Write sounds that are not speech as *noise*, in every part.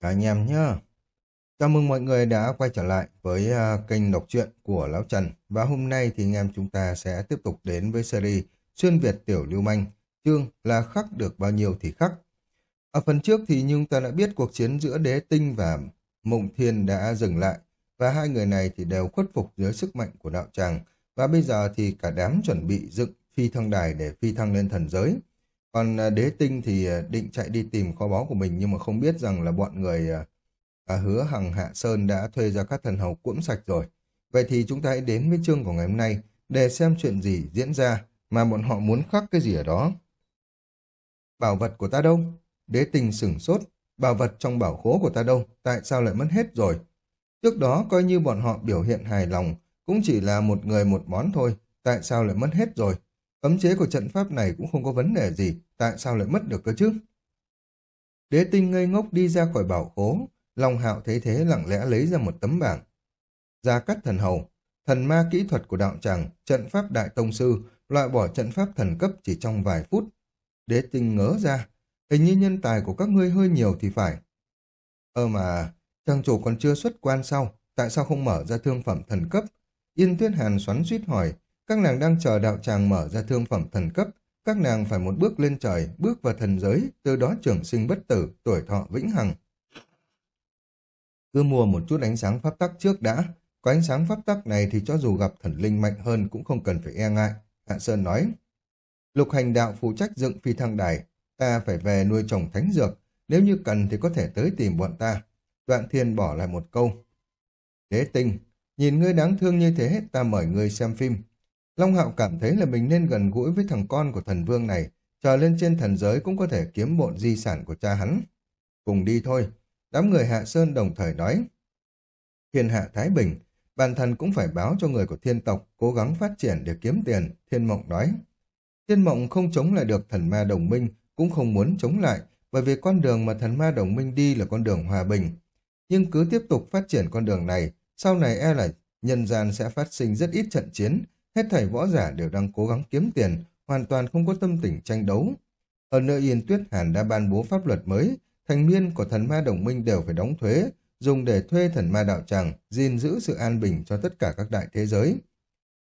Cả anh em nhá. Chào mừng mọi người đã quay trở lại với uh, kênh đọc truyện của Lão Trần. Và hôm nay thì anh em chúng ta sẽ tiếp tục đến với series Xuyên Việt Tiểu Lưu Manh. Chương là khắc được bao nhiêu thì khắc. Ở phần trước thì chúng ta đã biết cuộc chiến giữa Đế Tinh và Mộng Thiên đã dừng lại. Và hai người này thì đều khuất phục dưới sức mạnh của đạo tràng. Và bây giờ thì cả đám chuẩn bị dựng phi thăng đài để phi thăng lên thần giới. Còn à, đế tinh thì à, định chạy đi tìm kho báu của mình nhưng mà không biết rằng là bọn người à, à, hứa hằng hạ sơn đã thuê ra các thần hầu cuỗm sạch rồi. Vậy thì chúng ta hãy đến với chương của ngày hôm nay để xem chuyện gì diễn ra mà bọn họ muốn khắc cái gì ở đó. Bảo vật của ta đâu? Đế tinh sửng sốt. Bảo vật trong bảo khố của ta đâu? Tại sao lại mất hết rồi? Trước đó coi như bọn họ biểu hiện hài lòng, cũng chỉ là một người một món thôi. Tại sao lại mất hết rồi? Cấm chế của trận pháp này cũng không có vấn đề gì, tại sao lại mất được cơ chứ? Đế tinh ngây ngốc đi ra khỏi bảo khố, Long Hạo thấy thế lặng lẽ lấy ra một tấm bảng. Gia cắt thần hầu, thần ma kỹ thuật của đạo tràng, trận pháp đại tông sư, loại bỏ trận pháp thần cấp chỉ trong vài phút. Đế tinh ngớ ra, hình như nhân tài của các ngươi hơi nhiều thì phải. Ơ mà, trang chủ còn chưa xuất quan sau, tại sao không mở ra thương phẩm thần cấp? Yên Tuyết Hàn xoắn suýt hỏi, các nàng đang chờ đạo tràng mở ra thương phẩm thần cấp, các nàng phải một bước lên trời, bước vào thần giới, từ đó trường sinh bất tử, tuổi thọ vĩnh hằng. Cứ mua một chút ánh sáng pháp tắc trước đã, có ánh sáng pháp tắc này thì cho dù gặp thần linh mạnh hơn cũng không cần phải e ngại, Hạ Sơn nói. Lục hành đạo phụ trách dựng phi thăng đài, ta phải về nuôi trồng thánh dược, nếu như cần thì có thể tới tìm bọn ta. Đoạn thiên bỏ lại một câu. Đế tinh, nhìn ngươi đáng thương như thế, ta mời ngươi xem phim, Long Hạo cảm thấy là mình nên gần gũi với thằng con của thần vương này, chờ lên trên thần giới cũng có thể kiếm bộn di sản của cha hắn. Cùng đi thôi, đám người Hạ Sơn đồng thời nói. Thiên hạ Thái Bình, bản thân cũng phải báo cho người của thiên tộc cố gắng phát triển để kiếm tiền, thiên mộng nói. Thiên mộng không chống lại được thần ma đồng minh, cũng không muốn chống lại, bởi vì con đường mà thần ma đồng minh đi là con đường hòa bình. Nhưng cứ tiếp tục phát triển con đường này, sau này e là nhân gian sẽ phát sinh rất ít trận chiến, Hết thảy võ giả đều đang cố gắng kiếm tiền, hoàn toàn không có tâm tình tranh đấu. Ở nơi Yên Tuyết Hàn đã ban bố pháp luật mới, thành viên của thần ma đồng minh đều phải đóng thuế, dùng để thuê thần ma đạo tràng, gìn giữ sự an bình cho tất cả các đại thế giới.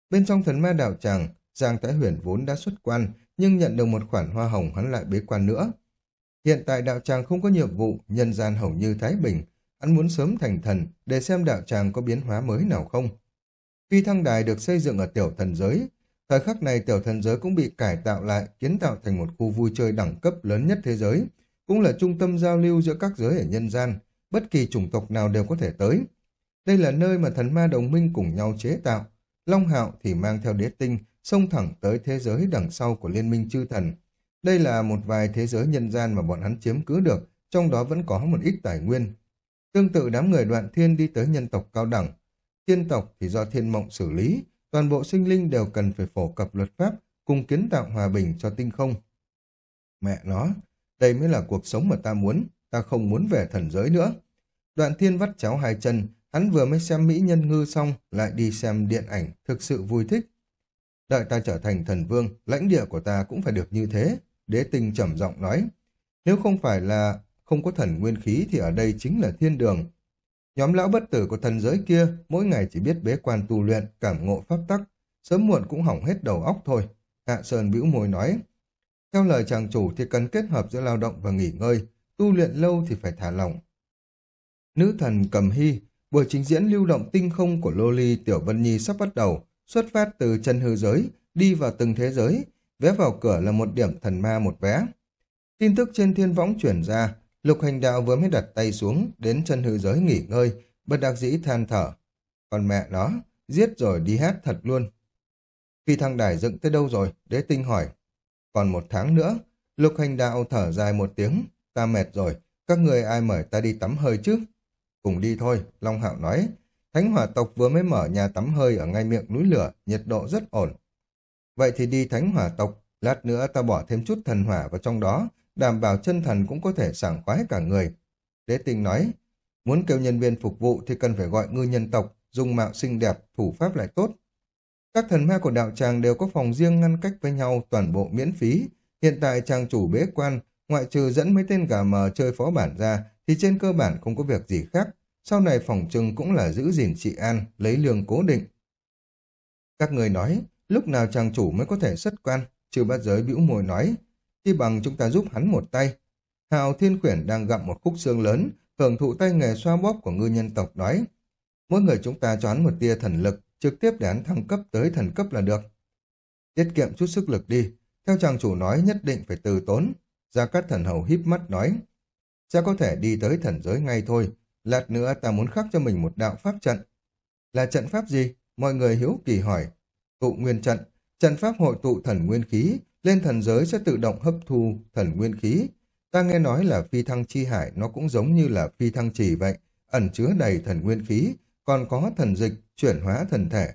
Bên trong thần ma đạo tràng, Giang Thái Huyền vốn đã xuất quan, nhưng nhận được một khoản hoa hồng hắn lại bế quan nữa. Hiện tại đạo tràng không có nhiệm vụ, nhân gian hầu như Thái Bình, hắn muốn sớm thành thần để xem đạo tràng có biến hóa mới nào không. Phi thăng đài được xây dựng ở tiểu thần giới. Thời khắc này tiểu thần giới cũng bị cải tạo lại, kiến tạo thành một khu vui chơi đẳng cấp lớn nhất thế giới, cũng là trung tâm giao lưu giữa các giới ở nhân gian, bất kỳ chủng tộc nào đều có thể tới. Đây là nơi mà thần ma đồng minh cùng nhau chế tạo. Long Hạo thì mang theo đế tinh, xông thẳng tới thế giới đằng sau của liên minh chư thần. Đây là một vài thế giới nhân gian mà bọn hắn chiếm cứ được, trong đó vẫn có một ít tài nguyên. Tương tự đám người đoạn thiên đi tới nhân tộc cao đẳng, Tiên tộc thì do thiên mộng xử lý, toàn bộ sinh linh đều cần phải phổ cập luật pháp cùng kiến tạo hòa bình cho tinh không. Mẹ nó, đây mới là cuộc sống mà ta muốn, ta không muốn về thần giới nữa. Đoạn thiên vắt cháo hai chân, hắn vừa mới xem Mỹ Nhân Ngư xong, lại đi xem điện ảnh, thực sự vui thích. Đợi ta trở thành thần vương, lãnh địa của ta cũng phải được như thế, đế tinh trầm giọng nói. Nếu không phải là không có thần nguyên khí thì ở đây chính là thiên đường, Nhóm lão bất tử của thần giới kia mỗi ngày chỉ biết bế quan tu luyện, cảm ngộ pháp tắc, sớm muộn cũng hỏng hết đầu óc thôi. Hạ Sơn bĩu môi nói. Theo lời chàng chủ thì cần kết hợp giữa lao động và nghỉ ngơi, tu luyện lâu thì phải thả lỏng. Nữ thần cầm hy, buổi trình diễn lưu động tinh không của Loli Tiểu Vân Nhi sắp bắt đầu, xuất phát từ chân hư giới, đi vào từng thế giới, vé vào cửa là một điểm thần ma một vé. Tin tức trên thiên võng chuyển ra, Lục hành đạo vừa mới đặt tay xuống, đến chân hư giới nghỉ ngơi, bất đắc dĩ than thở. Còn mẹ nó, giết rồi đi hát thật luôn. Phi thăng đài dựng tới đâu rồi? Đế tinh hỏi. Còn một tháng nữa, lục hành đạo thở dài một tiếng. Ta mệt rồi, các người ai mời ta đi tắm hơi chứ? Cùng đi thôi, Long Hạo nói. Thánh hỏa tộc vừa mới mở nhà tắm hơi ở ngay miệng núi lửa, nhiệt độ rất ổn. Vậy thì đi thánh hỏa tộc, lát nữa ta bỏ thêm chút thần hỏa vào trong đó, đảm bảo chân thần cũng có thể sảng khoái cả người. Đế tinh nói, muốn kêu nhân viên phục vụ thì cần phải gọi ngư nhân tộc, dùng mạo xinh đẹp, thủ pháp lại tốt. Các thần ma của đạo tràng đều có phòng riêng ngăn cách với nhau toàn bộ miễn phí. Hiện tại trang chủ bế quan, ngoại trừ dẫn mấy tên gà mờ chơi phó bản ra, thì trên cơ bản không có việc gì khác. Sau này phòng trưng cũng là giữ gìn trị an, lấy lương cố định. Các người nói, lúc nào trang chủ mới có thể xuất quan? Chư bát giới bĩu môi nói, chi bằng chúng ta giúp hắn một tay. Hào Thiên khuyển đang gặm một khúc xương lớn, hưởng thụ tay nghề xoa bóp của ngư nhân tộc nói. Mỗi người chúng ta cho hắn một tia thần lực, trực tiếp để hắn thăng cấp tới thần cấp là được. Tiết kiệm chút sức lực đi, theo chàng chủ nói nhất định phải từ tốn. Gia Cát Thần Hầu híp mắt nói, sẽ có thể đi tới thần giới ngay thôi, lát nữa ta muốn khắc cho mình một đạo pháp trận. Là trận pháp gì? Mọi người hiếu kỳ hỏi. Tụ nguyên trận, trận pháp hội tụ thần nguyên khí, lên thần giới sẽ tự động hấp thu thần nguyên khí. Ta nghe nói là phi thăng chi hải nó cũng giống như là phi thăng trì vậy, ẩn chứa đầy thần nguyên khí, còn có thần dịch, chuyển hóa thần thể.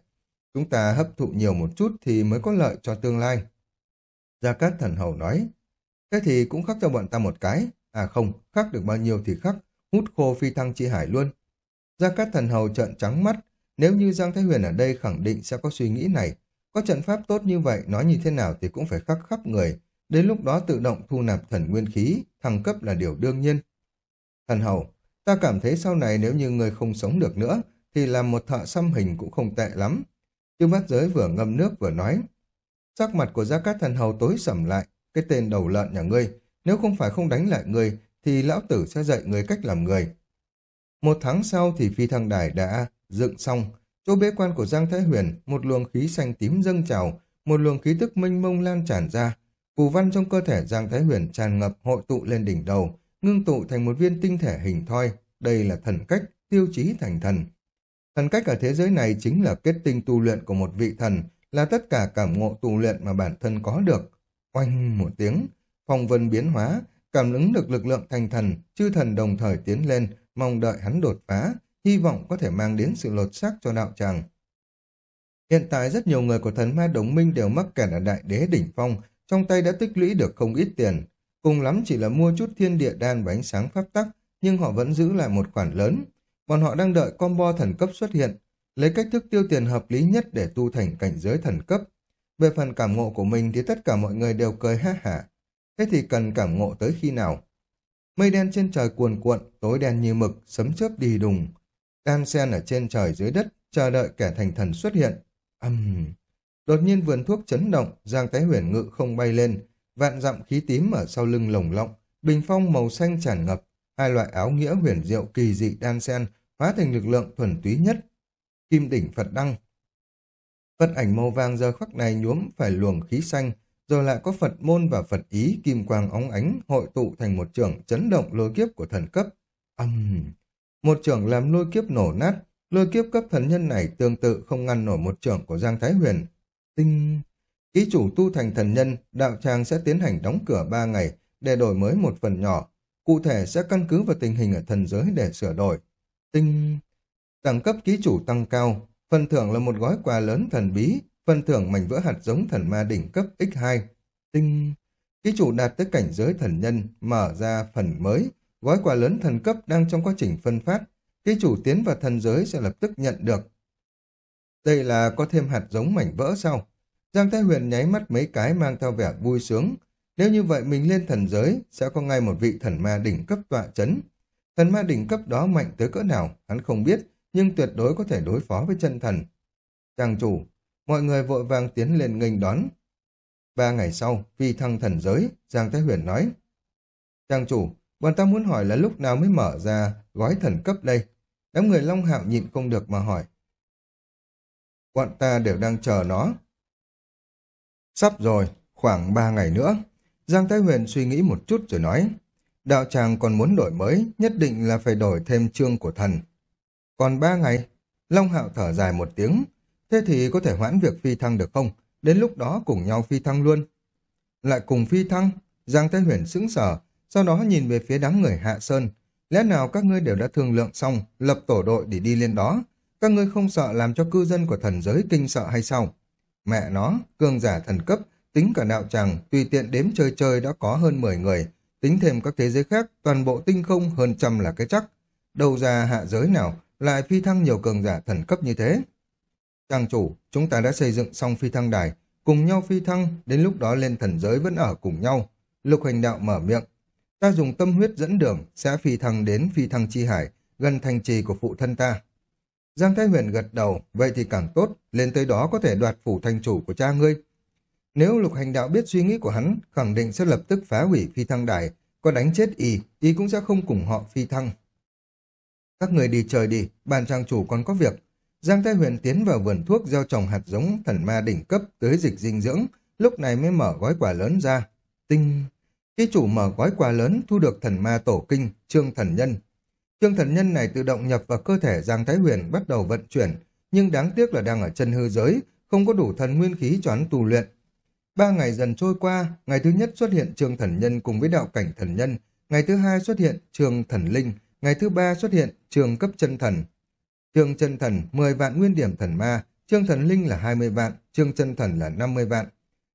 Chúng ta hấp thụ nhiều một chút thì mới có lợi cho tương lai. Gia Cát Thần Hầu nói, thế thì cũng khắc cho bọn ta một cái. À không, khắc được bao nhiêu thì khắc, hút khô phi thăng chi hải luôn. Gia Cát Thần Hầu trợn trắng mắt, nếu như Giang Thái Huyền ở đây khẳng định sẽ có suy nghĩ này. Có trận pháp tốt như vậy, nói như thế nào thì cũng phải khắc khắp người. Đến lúc đó tự động thu nạp thần nguyên khí, thăng cấp là điều đương nhiên. Thần Hầu, ta cảm thấy sau này nếu như người không sống được nữa, thì làm một thợ xăm hình cũng không tệ lắm. Tiêu bát giới vừa ngâm nước vừa nói. Sắc mặt của Gia Cát Thần Hầu tối sầm lại, cái tên đầu lợn nhà ngươi, nếu không phải không đánh lại ngươi, thì lão tử sẽ dạy ngươi cách làm người. Một tháng sau thì phi thăng đài đã dựng xong, chỗ bế quan của Giang Thái Huyền, một luồng khí xanh tím dâng trào, một luồng khí tức mênh mông lan tràn ra. Phù văn trong cơ thể Giang Thái Huyền tràn ngập hội tụ lên đỉnh đầu, ngưng tụ thành một viên tinh thể hình thoi. Đây là thần cách, tiêu chí thành thần. Thần cách ở thế giới này chính là kết tinh tu luyện của một vị thần, là tất cả cảm ngộ tu luyện mà bản thân có được. Oanh một tiếng, phong vân biến hóa, cảm ứng được lực lượng thành thần, chư thần đồng thời tiến lên, mong đợi hắn đột phá, hy vọng có thể mang đến sự lột xác cho đạo tràng. Hiện tại rất nhiều người của thần ma đồng minh đều mắc kẹt ở đại đế đỉnh phong, trong tay đã tích lũy được không ít tiền. Cùng lắm chỉ là mua chút thiên địa đan và ánh sáng pháp tắc, nhưng họ vẫn giữ lại một khoản lớn. Bọn họ đang đợi combo thần cấp xuất hiện, lấy cách thức tiêu tiền hợp lý nhất để tu thành cảnh giới thần cấp. Về phần cảm ngộ của mình thì tất cả mọi người đều cười ha hả. Thế thì cần cảm ngộ tới khi nào? Mây đen trên trời cuồn cuộn, tối đen như mực, sấm chớp đi đùng. Đan sen ở trên trời dưới đất, chờ đợi kẻ thành thần xuất hiện. Âm... Uhm. Đột nhiên vườn thuốc chấn động, Giang Thái Huyền ngự không bay lên, vạn dặm khí tím ở sau lưng lồng lộng, bình phong màu xanh tràn ngập, hai loại áo nghĩa huyền diệu kỳ dị đan sen hóa thành lực lượng thuần túy nhất. Kim đỉnh Phật đăng. Phật ảnh màu vàng giờ khắc này nhuốm phải luồng khí xanh, rồi lại có Phật môn và Phật ý kim quang óng ánh hội tụ thành một trường chấn động lôi kiếp của thần cấp. Âm! Uhm. Một trưởng làm lôi kiếp nổ nát, lôi kiếp cấp thần nhân này tương tự không ngăn nổi một trưởng của Giang Thái Huyền. Tinh! Ký chủ tu thành thần nhân, đạo tràng sẽ tiến hành đóng cửa ba ngày để đổi mới một phần nhỏ. Cụ thể sẽ căn cứ vào tình hình ở thần giới để sửa đổi. Tinh! Đẳng cấp ký chủ tăng cao, phần thưởng là một gói quà lớn thần bí, phần thưởng mảnh vỡ hạt giống thần ma đỉnh cấp X2. Tinh! Ký chủ đạt tới cảnh giới thần nhân, mở ra phần mới, gói quà lớn thần cấp đang trong quá trình phân phát. Ký chủ tiến vào thần giới sẽ lập tức nhận được. Đây là có thêm hạt giống mảnh vỡ sao? Giang Thái Huyền nháy mắt mấy cái mang theo vẻ vui sướng. Nếu như vậy mình lên thần giới, sẽ có ngay một vị thần ma đỉnh cấp tọa chấn. Thần ma đỉnh cấp đó mạnh tới cỡ nào, hắn không biết, nhưng tuyệt đối có thể đối phó với chân thần. Chàng chủ, mọi người vội vàng tiến lên nghênh đón. Ba ngày sau, phi thăng thần giới, Giang Thái Huyền nói. Chàng chủ, bọn ta muốn hỏi là lúc nào mới mở ra gói thần cấp đây? Đám người Long Hạo nhịn không được mà hỏi. Bọn ta đều đang chờ nó. Sắp rồi, khoảng ba ngày nữa. Giang Thái Huyền suy nghĩ một chút rồi nói. Đạo tràng còn muốn đổi mới, nhất định là phải đổi thêm chương của thần. Còn ba ngày, Long Hạo thở dài một tiếng. Thế thì có thể hoãn việc phi thăng được không? Đến lúc đó cùng nhau phi thăng luôn. Lại cùng phi thăng, Giang Thái Huyền sững sờ, sau đó nhìn về phía đám người Hạ Sơn. Lẽ nào các ngươi đều đã thương lượng xong, lập tổ đội để đi lên đó? Các ngươi không sợ làm cho cư dân của thần giới kinh sợ hay sao? Mẹ nó, cường giả thần cấp, tính cả đạo tràng, tùy tiện đếm chơi chơi đã có hơn 10 người. Tính thêm các thế giới khác, toàn bộ tinh không hơn trăm là cái chắc. Đầu ra hạ giới nào lại phi thăng nhiều cường giả thần cấp như thế? Trang chủ, chúng ta đã xây dựng xong phi thăng đài, cùng nhau phi thăng, đến lúc đó lên thần giới vẫn ở cùng nhau. Lục hành đạo mở miệng. Ta dùng tâm huyết dẫn đường, sẽ phi thăng đến phi thăng chi hải, gần thành trì của phụ thân ta. Giang Thái Huyền gật đầu, vậy thì càng tốt, lên tới đó có thể đoạt phủ thành chủ của cha ngươi. Nếu lục hành đạo biết suy nghĩ của hắn, khẳng định sẽ lập tức phá hủy phi thăng đài, có đánh chết y, y cũng sẽ không cùng họ phi thăng. Các người đi chơi đi, bàn trang chủ còn có việc. Giang Thái Huyền tiến vào vườn thuốc gieo trồng hạt giống thần ma đỉnh cấp tới dịch dinh dưỡng, lúc này mới mở gói quả lớn ra. Tinh... Khi chủ mở gói quà lớn thu được thần ma tổ kinh, trương thần nhân. Trương thần nhân này tự động nhập vào cơ thể Giang Thái Huyền bắt đầu vận chuyển, nhưng đáng tiếc là đang ở chân hư giới, không có đủ thần nguyên khí cho hắn tu luyện. Ba ngày dần trôi qua, ngày thứ nhất xuất hiện trương thần nhân cùng với đạo cảnh thần nhân, ngày thứ hai xuất hiện trương thần linh, ngày thứ ba xuất hiện trương cấp chân thần. Trương chân thần 10 vạn nguyên điểm thần ma, trương thần linh là 20 vạn, trương chân thần là 50 vạn.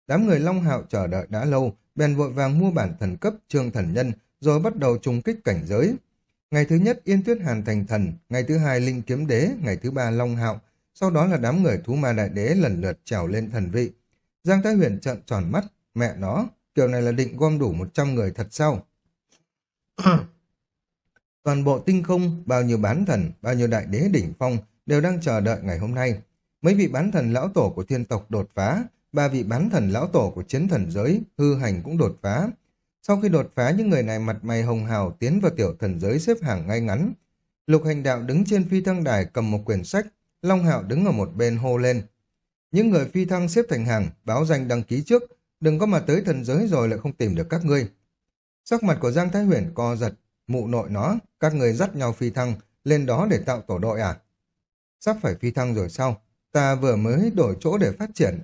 Đám người Long Hạo chờ đợi đã lâu, bèn vội vàng mua bản thần cấp trương thần nhân, rồi bắt đầu trùng kích cảnh giới. Ngày thứ nhất Yên Tuyết Hàn thành thần, ngày thứ hai Linh Kiếm Đế, ngày thứ ba Long Hạo, sau đó là đám người thú ma đại đế lần lượt trèo lên thần vị. Giang Thái Huyền trợn tròn mắt, mẹ nó, kiểu này là định gom đủ 100 người thật sao? *clears throat* Toàn bộ tinh không, bao nhiêu bán thần, bao nhiêu đại đế đỉnh phong đều đang chờ đợi ngày hôm nay. Mấy vị bán thần lão tổ của thiên tộc đột phá, ba vị bán thần lão tổ của chiến thần giới, hư hành cũng đột phá. Sau khi đột phá, những người này mặt mày hồng hào tiến vào tiểu thần giới xếp hàng ngay ngắn. Lục hành đạo đứng trên phi thăng đài cầm một quyển sách, Long Hạo đứng ở một bên hô lên. Những người phi thăng xếp thành hàng, báo danh đăng ký trước, đừng có mà tới thần giới rồi lại không tìm được các ngươi. Sắc mặt của Giang Thái Huyền co giật, mụ nội nó, các người dắt nhau phi thăng, lên đó để tạo tổ đội à? Sắp phải phi thăng rồi sao? Ta vừa mới đổi chỗ để phát triển.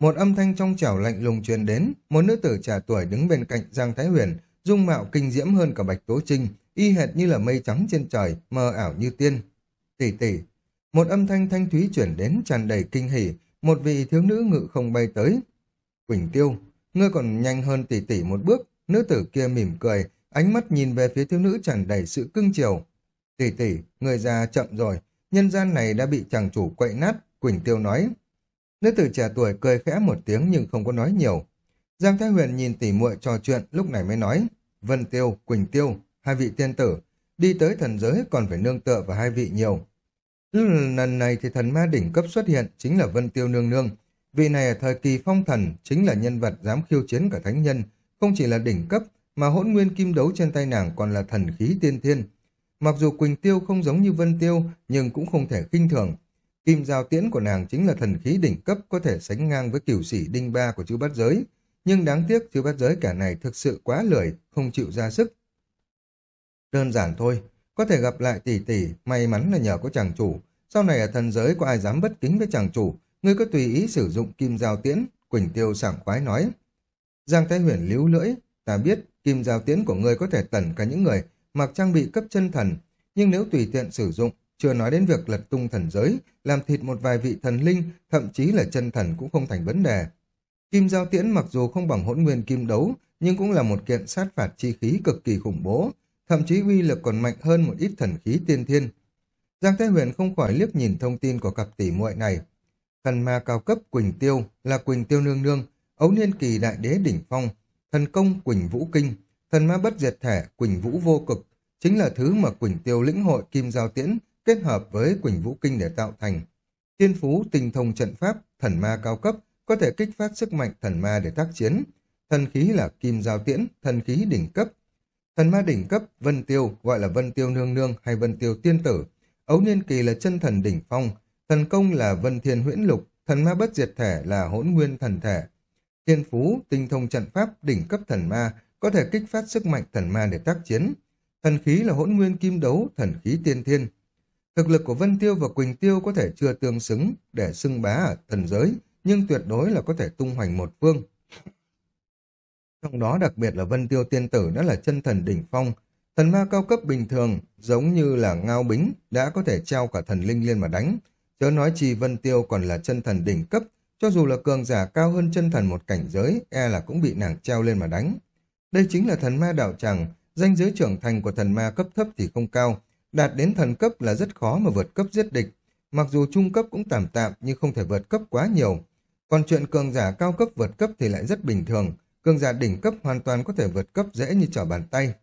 Một âm thanh trong trẻo lạnh lùng truyền đến, một nữ tử trẻ tuổi đứng bên cạnh Giang Thái Huyền, dung mạo kinh diễm hơn cả Bạch Tố Trinh, y hệt như là mây trắng trên trời, mờ ảo như tiên. Tỷ tỷ, một âm thanh thanh thúy chuyển đến tràn đầy kinh hỉ, một vị thiếu nữ ngự không bay tới. Quỳnh Tiêu, ngươi còn nhanh hơn tỷ tỷ một bước, nữ tử kia mỉm cười, ánh mắt nhìn về phía thiếu nữ tràn đầy sự cưng chiều. Tỷ tỷ, người già chậm rồi, nhân gian này đã bị chàng chủ quậy nát, Quỳnh Tiêu nói. Nữ tử trẻ tuổi cười khẽ một tiếng nhưng không có nói nhiều. Giang Thái Huyền nhìn tỷ muội trò chuyện lúc này mới nói, Vân Tiêu, Quỳnh Tiêu, hai vị tiên tử, đi tới thần giới còn phải nương tựa vào hai vị nhiều. Lần này thì thần ma đỉnh cấp xuất hiện chính là Vân Tiêu Nương Nương. Vị này ở thời kỳ phong thần chính là nhân vật dám khiêu chiến cả thánh nhân, không chỉ là đỉnh cấp mà hỗn nguyên kim đấu trên tay nàng còn là thần khí tiên thiên. Mặc dù Quỳnh Tiêu không giống như Vân Tiêu nhưng cũng không thể kinh thường. Kim giao tiễn của nàng chính là thần khí đỉnh cấp có thể sánh ngang với cửu sĩ đinh ba của chư bát giới. Nhưng đáng tiếc chư bát giới cả này thực sự quá lười, không chịu ra sức. Đơn giản thôi, có thể gặp lại tỷ tỷ, may mắn là nhờ có chàng chủ. Sau này ở thần giới có ai dám bất kính với chàng chủ, ngươi có tùy ý sử dụng kim giao tiễn, Quỳnh Tiêu sảng khoái nói. Giang Thái Huyền líu lưỡi, ta biết kim giao tiễn của ngươi có thể tẩn cả những người mặc trang bị cấp chân thần, nhưng nếu tùy tiện sử dụng, chưa nói đến việc lật tung thần giới, làm thịt một vài vị thần linh, thậm chí là chân thần cũng không thành vấn đề. Kim giao tiễn mặc dù không bằng hỗn nguyên kim đấu, nhưng cũng là một kiện sát phạt chi khí cực kỳ khủng bố, thậm chí uy lực còn mạnh hơn một ít thần khí tiên thiên. Giang Thái Huyền không khỏi liếc nhìn thông tin của cặp tỷ muội này. Thần ma cao cấp Quỳnh Tiêu là Quỳnh Tiêu Nương Nương, ấu niên kỳ đại đế đỉnh phong, thần công Quỳnh Vũ Kinh, thần ma bất diệt thể Quỳnh Vũ Vô Cực, chính là thứ mà Quỳnh Tiêu lĩnh hội Kim Giao Tiễn kết hợp với Quỳnh Vũ Kinh để tạo thành. Thiên phú tinh thông trận pháp, thần ma cao cấp, có thể kích phát sức mạnh thần ma để tác chiến. Thần khí là Kim Giao Tiễn, thần khí đỉnh cấp, Thần ma đỉnh cấp Vân Tiêu gọi là Vân Tiêu Nương Nương hay Vân Tiêu Tiên Tử. Ấu Niên Kỳ là chân thần đỉnh phong. Thần công là Vân Thiên Huyễn Lục. Thần ma bất diệt thể là hỗn nguyên thần thể. Thiên Phú, tinh thông trận pháp, đỉnh cấp thần ma, có thể kích phát sức mạnh thần ma để tác chiến. Thần khí là hỗn nguyên kim đấu, thần khí tiên thiên. Thực lực của Vân Tiêu và Quỳnh Tiêu có thể chưa tương xứng để xưng bá ở thần giới, nhưng tuyệt đối là có thể tung hoành một phương. Trong đó đặc biệt là Vân Tiêu Tiên Tử đã là chân thần đỉnh phong. Thần ma cao cấp bình thường, giống như là ngao bính, đã có thể treo cả thần linh lên mà đánh. Chớ nói chi Vân Tiêu còn là chân thần đỉnh cấp, cho dù là cường giả cao hơn chân thần một cảnh giới, e là cũng bị nàng treo lên mà đánh. Đây chính là thần ma đạo tràng, danh giới trưởng thành của thần ma cấp thấp thì không cao, đạt đến thần cấp là rất khó mà vượt cấp giết địch. Mặc dù trung cấp cũng tạm tạm nhưng không thể vượt cấp quá nhiều. Còn chuyện cường giả cao cấp vượt cấp thì lại rất bình thường, cường giả đỉnh cấp hoàn toàn có thể vượt cấp dễ như trở bàn tay.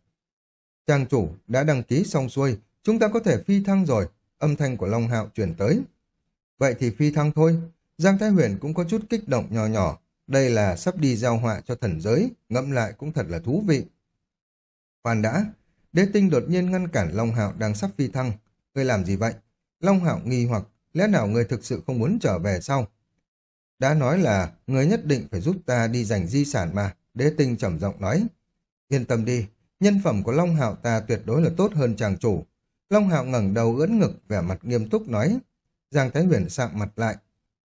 Trang chủ đã đăng ký xong xuôi, chúng ta có thể phi thăng rồi, âm thanh của Long Hạo truyền tới. Vậy thì phi thăng thôi, Giang Thái Huyền cũng có chút kích động nhỏ nhỏ, đây là sắp đi giao họa cho thần giới, ngẫm lại cũng thật là thú vị. Khoan đã, đế tinh đột nhiên ngăn cản Long Hạo đang sắp phi thăng. Ngươi làm gì vậy? Long Hạo nghi hoặc, lẽ nào ngươi thực sự không muốn trở về sau? Đã nói là người nhất định phải giúp ta đi giành di sản mà, đế tinh trầm giọng nói. Yên tâm đi, nhân phẩm của Long Hạo ta tuyệt đối là tốt hơn chàng chủ. Long Hạo ngẩng đầu ưỡn ngực, vẻ mặt nghiêm túc nói. Giang Thái Huyền sạm mặt lại.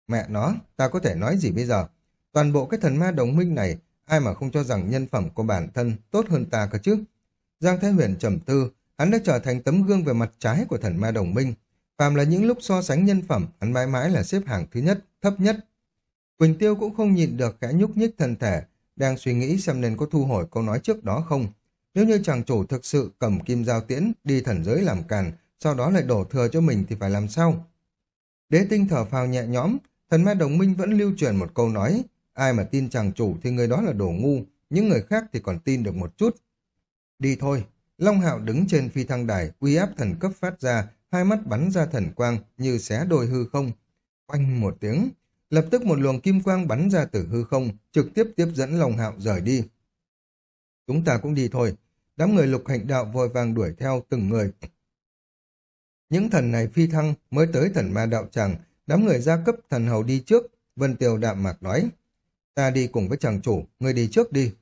Mẹ nó, ta có thể nói gì bây giờ? Toàn bộ cái thần ma đồng minh này, ai mà không cho rằng nhân phẩm của bản thân tốt hơn ta cơ chứ? Giang Thái Huyền trầm tư, hắn đã trở thành tấm gương về mặt trái của thần ma đồng minh. Phàm là những lúc so sánh nhân phẩm, hắn mãi mãi là xếp hạng thứ nhất, thấp nhất. Quỳnh Tiêu cũng không nhịn được khẽ nhúc nhích thân thể, đang suy nghĩ xem nên có thu hồi câu nói trước đó không. Nếu như chàng chủ thực sự cầm kim giao tiễn đi thần giới làm càn, sau đó lại đổ thừa cho mình thì phải làm sao? Đế tinh thở phào nhẹ nhõm, thần ma đồng minh vẫn lưu truyền một câu nói, ai mà tin chàng chủ thì người đó là đồ ngu, những người khác thì còn tin được một chút. Đi thôi, Long Hạo đứng trên phi thăng đài, uy áp thần cấp phát ra, hai mắt bắn ra thần quang như xé đôi hư không. Oanh một tiếng, lập tức một luồng kim quang bắn ra từ hư không, trực tiếp tiếp dẫn Long Hạo rời đi. Chúng ta cũng đi thôi, đám người lục hạnh đạo vội vàng đuổi theo từng người. Những thần này phi thăng mới tới thần ma đạo tràng, đám người gia cấp thần hầu đi trước, Vân Tiêu đạm mạc nói. Ta đi cùng với chàng chủ, ngươi đi trước đi.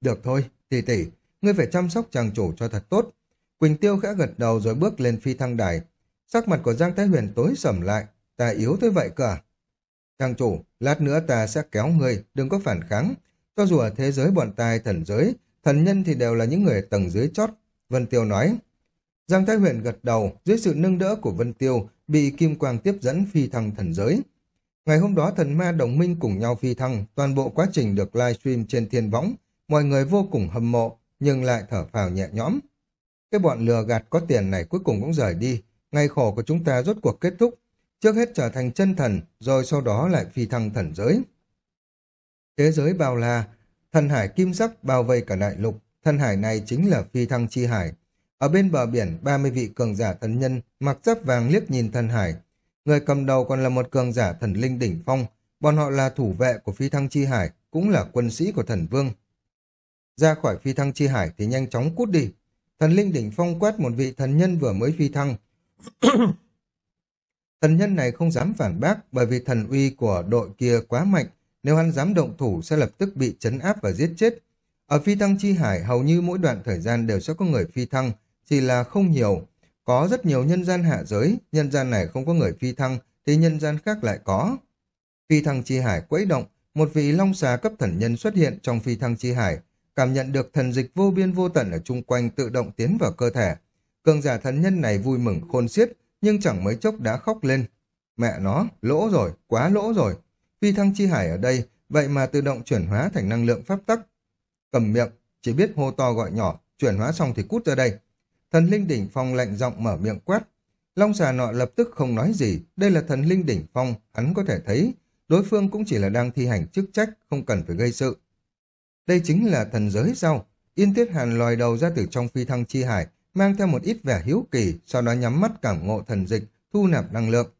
Được thôi, tỷ tỷ, ngươi phải chăm sóc chàng chủ cho thật tốt. Quỳnh Tiêu khẽ gật đầu rồi bước lên phi thăng đài. Sắc mặt của Giang Thái Huyền tối sầm lại, ta yếu tới vậy cả. À? Chàng chủ, lát nữa ta sẽ kéo ngươi, đừng có phản kháng. Cho dù ở thế giới bọn tài thần giới, thần nhân thì đều là những người tầng dưới chót. Vân Tiêu nói. Giang Thái Huyền gật đầu, dưới sự nâng đỡ của Vân Tiêu, bị Kim Quang tiếp dẫn phi thăng thần giới. Ngày hôm đó thần ma đồng minh cùng nhau phi thăng, toàn bộ quá trình được livestream trên thiên võng, mọi người vô cùng hâm mộ, nhưng lại thở phào nhẹ nhõm. Cái bọn lừa gạt có tiền này cuối cùng cũng rời đi, ngày khổ của chúng ta rốt cuộc kết thúc, trước hết trở thành chân thần, rồi sau đó lại phi thăng thần giới. Thế giới bao la, thần hải kim sắc bao vây cả đại lục, thần hải này chính là phi thăng chi hải. Ở bên bờ biển, 30 vị cường giả thần nhân mặc giáp vàng liếc nhìn thần hải, Người cầm đầu còn là một cường giả thần linh đỉnh phong, bọn họ là thủ vệ của phi thăng chi hải, cũng là quân sĩ của thần vương. Ra khỏi phi thăng chi hải thì nhanh chóng cút đi. Thần linh đỉnh phong quát một vị thần nhân vừa mới phi thăng. *coughs* thần nhân này không dám phản bác bởi vì thần uy của đội kia quá mạnh, nếu hắn dám động thủ sẽ lập tức bị chấn áp và giết chết. Ở phi thăng chi hải hầu như mỗi đoạn thời gian đều sẽ có người phi thăng, chỉ là không nhiều, có rất nhiều nhân gian hạ giới, nhân gian này không có người phi thăng, thì nhân gian khác lại có. Phi thăng chi hải quấy động, một vị long xà cấp thần nhân xuất hiện trong phi thăng chi hải, cảm nhận được thần dịch vô biên vô tận ở chung quanh tự động tiến vào cơ thể. Cường giả thần nhân này vui mừng khôn xiết, nhưng chẳng mấy chốc đã khóc lên. Mẹ nó, lỗ rồi, quá lỗ rồi. Phi thăng chi hải ở đây, vậy mà tự động chuyển hóa thành năng lượng pháp tắc. Cầm miệng, chỉ biết hô to gọi nhỏ, chuyển hóa xong thì cút ra đây. Thần linh đỉnh phong lạnh giọng mở miệng quát. Long xà nọ lập tức không nói gì, đây là thần linh đỉnh phong, hắn có thể thấy, đối phương cũng chỉ là đang thi hành chức trách, không cần phải gây sự. Đây chính là thần giới sao? Yên Tiết Hàn lòi đầu ra từ trong phi thăng chi hải, mang theo một ít vẻ hiếu kỳ, sau đó nhắm mắt cảm ngộ thần dịch, thu nạp năng lượng.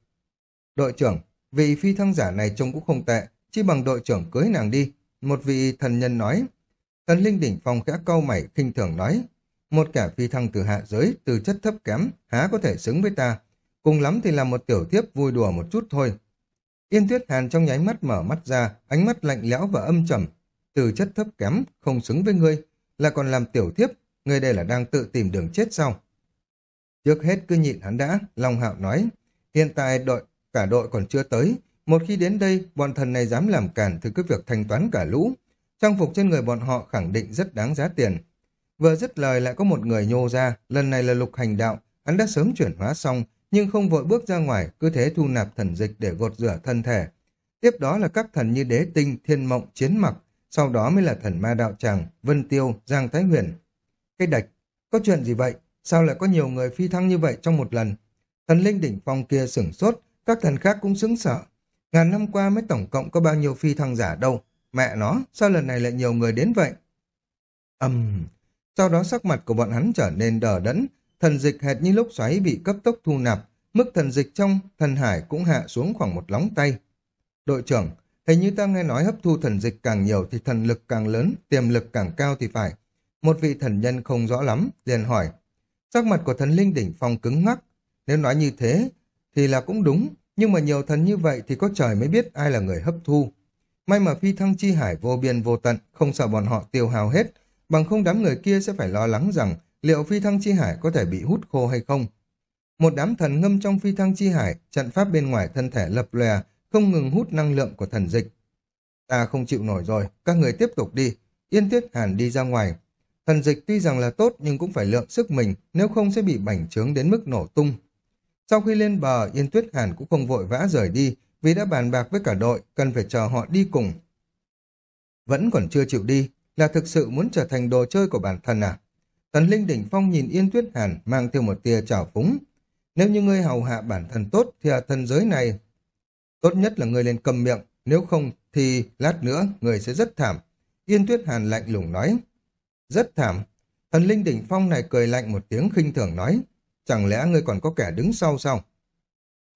Đội trưởng, vị phi thăng giả này trông cũng không tệ, chỉ bằng đội trưởng cưới nàng đi. Một vị thần nhân nói. Thần linh đỉnh phong khẽ câu mày khinh thường nói, một kẻ phi thăng từ hạ giới, từ chất thấp kém, há có thể xứng với ta. Cùng lắm thì làm một tiểu tiếp vui đùa một chút thôi. Yên Tuyết Hàn trong nháy mắt mở mắt ra, ánh mắt lạnh lẽo và âm trầm. Từ chất thấp kém, không xứng với ngươi, là còn làm tiểu thiếp ngươi đây là đang tự tìm đường chết sao? Trước hết cứ nhịn hắn đã, Long Hạo nói. Hiện tại đội cả đội còn chưa tới, một khi đến đây, bọn thần này dám làm cản thì cứ việc thanh toán cả lũ. Trang phục trên người bọn họ khẳng định rất đáng giá tiền, Vừa dứt lời lại có một người nhô ra, lần này là lục hành đạo, hắn đã sớm chuyển hóa xong, nhưng không vội bước ra ngoài, cứ thế thu nạp thần dịch để gột rửa thân thể. Tiếp đó là các thần như đế tinh, thiên mộng, chiến mặc, sau đó mới là thần ma đạo tràng, vân tiêu, giang thái huyền. Cái đạch, có chuyện gì vậy? Sao lại có nhiều người phi thăng như vậy trong một lần? Thần linh đỉnh phong kia sửng sốt, các thần khác cũng sững sợ. Ngàn năm qua mới tổng cộng có bao nhiêu phi thăng giả đâu. Mẹ nó, sao lần này lại nhiều người đến vậy? Âm... Sau đó sắc mặt của bọn hắn trở nên đờ đẫn, thần dịch hệt như lúc xoáy bị cấp tốc thu nạp, mức thần dịch trong thần hải cũng hạ xuống khoảng một lóng tay. Đội trưởng, hình như ta nghe nói hấp thu thần dịch càng nhiều thì thần lực càng lớn, tiềm lực càng cao thì phải. Một vị thần nhân không rõ lắm, liền hỏi. Sắc mặt của thần linh đỉnh phong cứng ngắc. Nếu nói như thế, thì là cũng đúng, nhưng mà nhiều thần như vậy thì có trời mới biết ai là người hấp thu. May mà phi thăng chi hải vô biên vô tận, không sợ bọn họ tiêu hao hết, bằng không đám người kia sẽ phải lo lắng rằng liệu phi thăng chi hải có thể bị hút khô hay không. Một đám thần ngâm trong phi thăng chi hải, trận pháp bên ngoài thân thể lập lòe, không ngừng hút năng lượng của thần dịch. Ta không chịu nổi rồi, các người tiếp tục đi. Yên Tuyết Hàn đi ra ngoài. Thần dịch tuy rằng là tốt nhưng cũng phải lượng sức mình, nếu không sẽ bị bành trướng đến mức nổ tung. Sau khi lên bờ, Yên Tuyết Hàn cũng không vội vã rời đi, vì đã bàn bạc với cả đội, cần phải chờ họ đi cùng. Vẫn còn chưa chịu đi, là thực sự muốn trở thành đồ chơi của bản thân à? Thần Linh Đỉnh Phong nhìn Yên Tuyết Hàn mang theo một tia trào phúng. Nếu như ngươi hầu hạ bản thân tốt thì ở thần giới này tốt nhất là ngươi lên cầm miệng, nếu không thì lát nữa người sẽ rất thảm. Yên Tuyết Hàn lạnh lùng nói. Rất thảm. Thần Linh Đỉnh Phong này cười lạnh một tiếng khinh thường nói. Chẳng lẽ ngươi còn có kẻ đứng sau sao?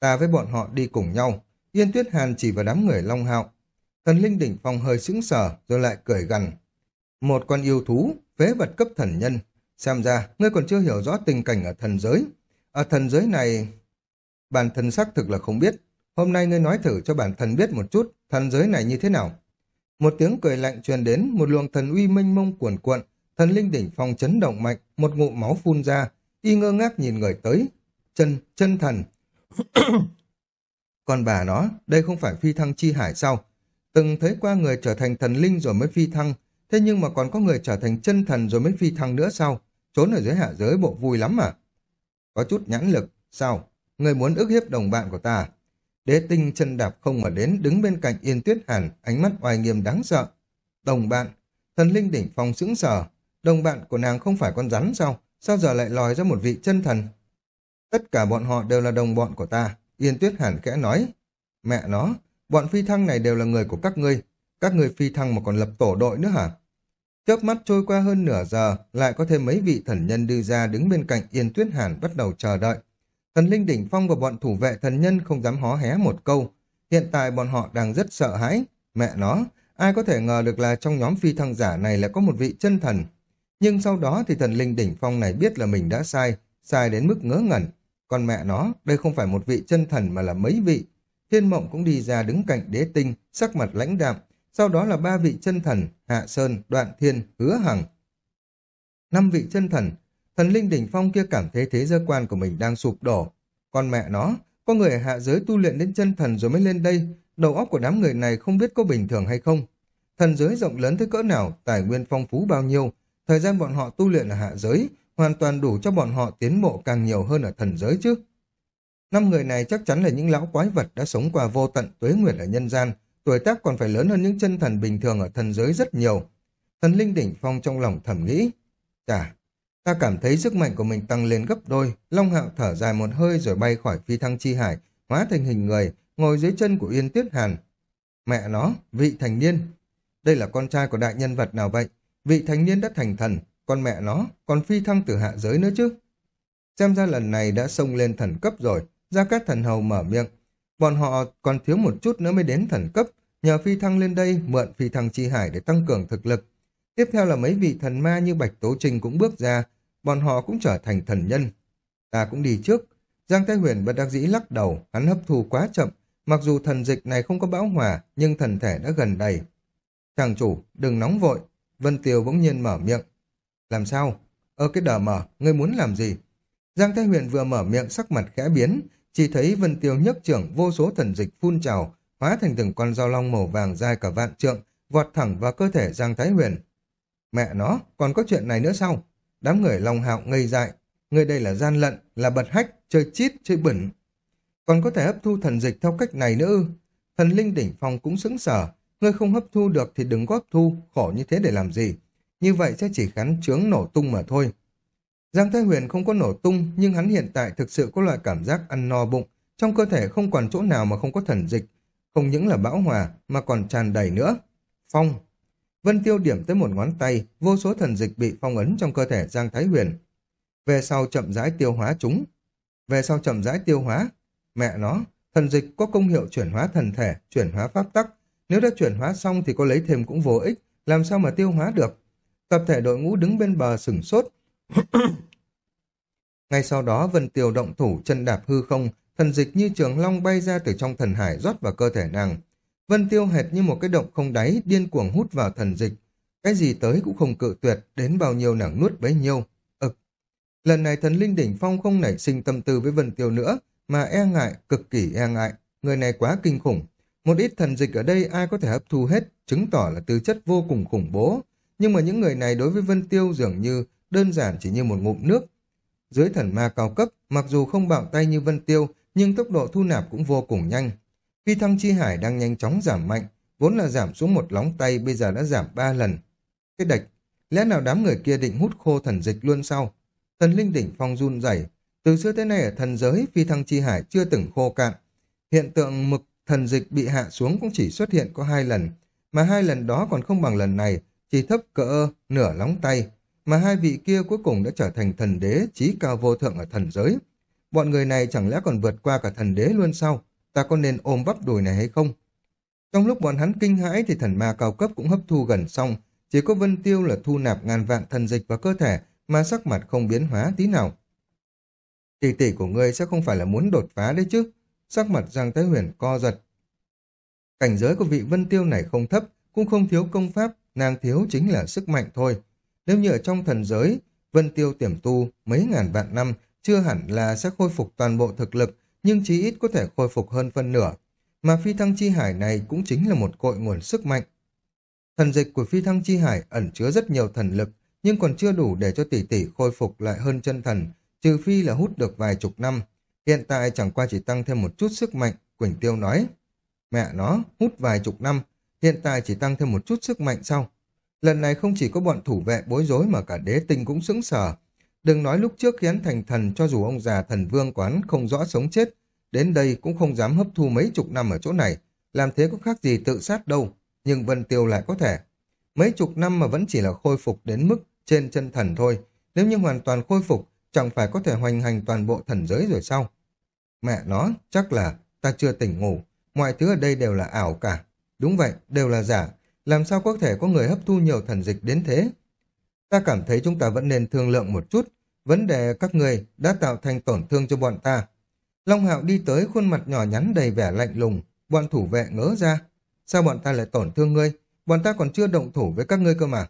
Ta với bọn họ đi cùng nhau. Yên Tuyết Hàn chỉ vào đám người Long Hạo. Thần Linh Đỉnh Phong hơi sững sờ rồi lại cười gằn. Một con yêu thú, phế vật cấp thần nhân. Xem ra, ngươi còn chưa hiểu rõ tình cảnh ở thần giới. Ở thần giới này... Bản thân xác thực là không biết. Hôm nay ngươi nói thử cho bản thân biết một chút thần giới này như thế nào. Một tiếng cười lạnh truyền đến, một luồng thần uy minh mông cuồn cuộn, thần linh đỉnh phong chấn động mạnh, một ngụm máu phun ra, y ngơ ngác nhìn người tới. Chân, chân thần. *coughs* Còn bà nó, đây không phải phi thăng chi hải sao? Từng thấy qua người trở thành thần linh rồi mới phi thăng, thế nhưng mà còn có người trở thành chân thần rồi mới phi thăng nữa sao? Trốn ở dưới hạ giới bộ vui lắm à? Có chút nhãn lực, sao? Người muốn ức hiếp đồng bạn của ta à? Đế tinh chân đạp không mà đến đứng bên cạnh Yên Tuyết Hàn, ánh mắt oai nghiêm đáng sợ. Đồng bạn, thần linh đỉnh phong sững sờ, đồng bạn của nàng không phải con rắn sao? Sao giờ lại lòi ra một vị chân thần? Tất cả bọn họ đều là đồng bọn của ta, Yên Tuyết Hàn khẽ nói. Mẹ nó, bọn phi thăng này đều là người của các ngươi, các ngươi phi thăng mà còn lập tổ đội nữa hả? Chớp mắt trôi qua hơn nửa giờ, lại có thêm mấy vị thần nhân đưa ra đứng bên cạnh Yên Tuyết Hàn bắt đầu chờ đợi. Thần linh đỉnh phong và bọn thủ vệ thần nhân không dám hó hé một câu. Hiện tại bọn họ đang rất sợ hãi. Mẹ nó, ai có thể ngờ được là trong nhóm phi thăng giả này là có một vị chân thần. Nhưng sau đó thì thần linh đỉnh phong này biết là mình đã sai, sai đến mức ngớ ngẩn. Còn mẹ nó, đây không phải một vị chân thần mà là mấy vị. Thiên mộng cũng đi ra đứng cạnh đế tinh, sắc mặt lãnh đạm. Sau đó là ba vị chân thần, Hạ Sơn, Đoạn Thiên, Hứa Hằng. Năm vị chân thần, Thần linh đỉnh phong kia cảm thấy thế giới quan của mình đang sụp đổ. Con mẹ nó, có người ở hạ giới tu luyện đến chân thần rồi mới lên đây, đầu óc của đám người này không biết có bình thường hay không. Thần giới rộng lớn tới cỡ nào, tài nguyên phong phú bao nhiêu, thời gian bọn họ tu luyện ở hạ giới hoàn toàn đủ cho bọn họ tiến bộ càng nhiều hơn ở thần giới chứ. Năm người này chắc chắn là những lão quái vật đã sống qua vô tận tuế nguyệt ở nhân gian, tuổi tác còn phải lớn hơn những chân thần bình thường ở thần giới rất nhiều. Thần linh đỉnh phong trong lòng thầm nghĩ, chà, Ta cảm thấy sức mạnh của mình tăng lên gấp đôi, Long Hạo thở dài một hơi rồi bay khỏi phi thăng chi hải, hóa thành hình người, ngồi dưới chân của Yên Tuyết Hàn. Mẹ nó, vị thành niên. Đây là con trai của đại nhân vật nào vậy? Vị thành niên đã thành thần, con mẹ nó, còn phi thăng từ hạ giới nữa chứ. Xem ra lần này đã xông lên thần cấp rồi, Gia Cát Thần Hầu mở miệng. Bọn họ còn thiếu một chút nữa mới đến thần cấp, nhờ phi thăng lên đây mượn phi thăng chi hải để tăng cường thực lực. Tiếp theo là mấy vị thần ma như Bạch Tố Trinh cũng bước ra, bọn họ cũng trở thành thần nhân. Ta cũng đi trước. Giang Thái Huyền bất đắc dĩ lắc đầu, hắn hấp thu quá chậm. Mặc dù thần dịch này không có bão hòa, nhưng thần thể đã gần đầy. Chàng chủ, đừng nóng vội. Vân tiều bỗng nhiên mở miệng. Làm sao? Ơ cái đờ mở, ngươi muốn làm gì? Giang Thái Huyền vừa mở miệng sắc mặt khẽ biến, chỉ thấy Vân Tiêu nhấc trưởng vô số thần dịch phun trào, hóa thành từng con dao long màu vàng dài cả vạn trượng, vọt thẳng vào cơ thể Giang Thái Huyền. Mẹ nó, còn có chuyện này nữa sao? Đám người Long Hạo ngây dại. Người đây là gian lận, là bật hách, chơi chít, chơi bẩn. Còn có thể hấp thu thần dịch theo cách này nữa ư? Thần linh đỉnh phong cũng sững sở. Ngươi không hấp thu được thì đừng góp thu, khổ như thế để làm gì? Như vậy sẽ chỉ khắn chướng nổ tung mà thôi. Giang Thái Huyền không có nổ tung, nhưng hắn hiện tại thực sự có loại cảm giác ăn no bụng, trong cơ thể không còn chỗ nào mà không có thần dịch, không những là bão hòa mà còn tràn đầy nữa. Phong. Vân Tiêu điểm tới một ngón tay, vô số thần dịch bị phong ấn trong cơ thể Giang Thái Huyền. Về sau chậm rãi tiêu hóa chúng. Về sau chậm rãi tiêu hóa. Mẹ nó, thần dịch có công hiệu chuyển hóa thần thể, chuyển hóa pháp tắc. Nếu đã chuyển hóa xong thì có lấy thêm cũng vô ích, làm sao mà tiêu hóa được. Tập thể đội ngũ đứng bên bờ sửng sốt. *coughs* Ngay sau đó Vân Tiêu động thủ chân đạp hư không, thần dịch như trường long bay ra từ trong thần hải rót vào cơ thể nàng. Vân Tiêu hệt như một cái động không đáy, điên cuồng hút vào thần dịch. Cái gì tới cũng không cự tuyệt, đến bao nhiêu nàng nuốt bấy nhiêu. Ực. Lần này thần linh đỉnh phong không nảy sinh tâm tư với Vân Tiêu nữa, mà e ngại, cực kỳ e ngại. Người này quá kinh khủng. Một ít thần dịch ở đây ai có thể hấp thu hết, chứng tỏ là tư chất vô cùng khủng bố. Nhưng mà những người này đối với Vân Tiêu dường như đơn giản chỉ như một ngụm nước. Dưới thần ma cao cấp, mặc dù không bạo tay như Vân Tiêu, nhưng tốc độ thu nạp cũng vô cùng nhanh. Phi thăng chi hải đang nhanh chóng giảm mạnh, vốn là giảm xuống một lóng tay bây giờ đã giảm ba lần. Cái đạch, lẽ nào đám người kia định hút khô thần dịch luôn sao? Thần linh đỉnh phong run rẩy từ xưa tới nay ở thần giới phi thăng chi hải chưa từng khô cạn. Hiện tượng mực thần dịch bị hạ xuống cũng chỉ xuất hiện có hai lần, mà hai lần đó còn không bằng lần này, chỉ thấp cỡ nửa lóng tay, mà hai vị kia cuối cùng đã trở thành thần đế trí cao vô thượng ở thần giới. Bọn người này chẳng lẽ còn vượt qua cả thần đế luôn sao? Ta có nên ôm bắp đùi này hay không? Trong lúc bọn hắn kinh hãi thì thần ma cao cấp cũng hấp thu gần xong, chỉ có Vân Tiêu là thu nạp ngàn vạn thần dịch vào cơ thể mà sắc mặt không biến hóa tí nào. Tỷ tỷ của ngươi sẽ không phải là muốn đột phá đấy chứ? Sắc mặt Giang Thái Huyền co giật. Cảnh giới của vị Vân Tiêu này không thấp, cũng không thiếu công pháp, nàng thiếu chính là sức mạnh thôi. Nếu như ở trong thần giới, Vân Tiêu tiềm tu mấy ngàn vạn năm chưa hẳn là sẽ khôi phục toàn bộ thực lực, nhưng chí ít có thể khôi phục hơn phân nửa. Mà phi thăng chi hải này cũng chính là một cội nguồn sức mạnh. Thần dịch của phi thăng chi hải ẩn chứa rất nhiều thần lực, nhưng còn chưa đủ để cho tỷ tỷ khôi phục lại hơn chân thần, trừ phi là hút được vài chục năm. Hiện tại chẳng qua chỉ tăng thêm một chút sức mạnh, Quỳnh Tiêu nói. Mẹ nó, hút vài chục năm, hiện tại chỉ tăng thêm một chút sức mạnh sau. Lần này không chỉ có bọn thủ vệ bối rối mà cả đế tinh cũng sững sờ. Đừng nói lúc trước khiến thành thần cho dù ông già thần vương quán không rõ sống chết, đến đây cũng không dám hấp thu mấy chục năm ở chỗ này, làm thế có khác gì tự sát đâu, nhưng Vân Tiêu lại có thể. Mấy chục năm mà vẫn chỉ là khôi phục đến mức trên chân thần thôi, nếu như hoàn toàn khôi phục, chẳng phải có thể hoành hành toàn bộ thần giới rồi sao? Mẹ nó, chắc là ta chưa tỉnh ngủ, mọi thứ ở đây đều là ảo cả. Đúng vậy, đều là giả, làm sao có thể có người hấp thu nhiều thần dịch đến thế? Ta cảm thấy chúng ta vẫn nên thương lượng một chút. Vấn đề các người đã tạo thành tổn thương cho bọn ta. Long Hạo đi tới khuôn mặt nhỏ nhắn đầy vẻ lạnh lùng. Bọn thủ vệ ngỡ ra. Sao bọn ta lại tổn thương ngươi? Bọn ta còn chưa động thủ với các ngươi cơ mà.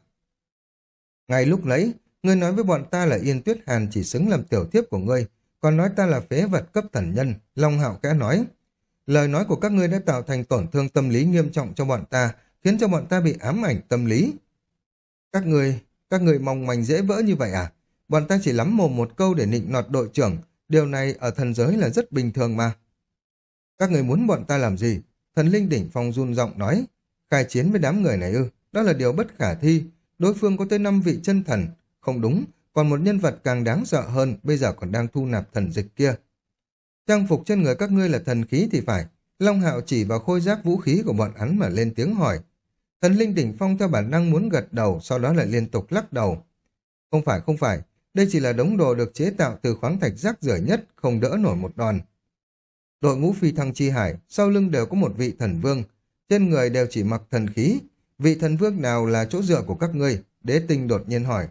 Ngay lúc lấy, ngươi nói với bọn ta là Yên Tuyết Hàn chỉ xứng làm tiểu thiếp của ngươi, còn nói ta là phế vật cấp thần nhân, Long Hạo kẽ nói. Lời nói của các ngươi đã tạo thành tổn thương tâm lý nghiêm trọng cho bọn ta, khiến cho bọn ta bị ám ảnh tâm lý. Các ngươi các người mong manh dễ vỡ như vậy à? Bọn ta chỉ lắm mồm một câu để nịnh nọt đội trưởng, điều này ở thần giới là rất bình thường mà. Các người muốn bọn ta làm gì? Thần linh đỉnh phong run giọng nói, khai chiến với đám người này ư, đó là điều bất khả thi. Đối phương có tới năm vị chân thần, không đúng, còn một nhân vật càng đáng sợ hơn, bây giờ còn đang thu nạp thần dịch kia. Trang phục trên người các ngươi là thần khí thì phải. Long Hạo chỉ vào khôi giác vũ khí của bọn hắn mà lên tiếng hỏi. Thần linh đỉnh phong theo bản năng muốn gật đầu, sau đó lại liên tục lắc đầu. Không phải, không phải, đây chỉ là đống đồ được chế tạo từ khoáng thạch rác rưởi nhất, không đỡ nổi một đòn. Đội ngũ phi thăng chi hải, sau lưng đều có một vị thần vương, trên người đều chỉ mặc thần khí. Vị thần vương nào là chỗ dựa của các ngươi? Đế tinh đột nhiên hỏi.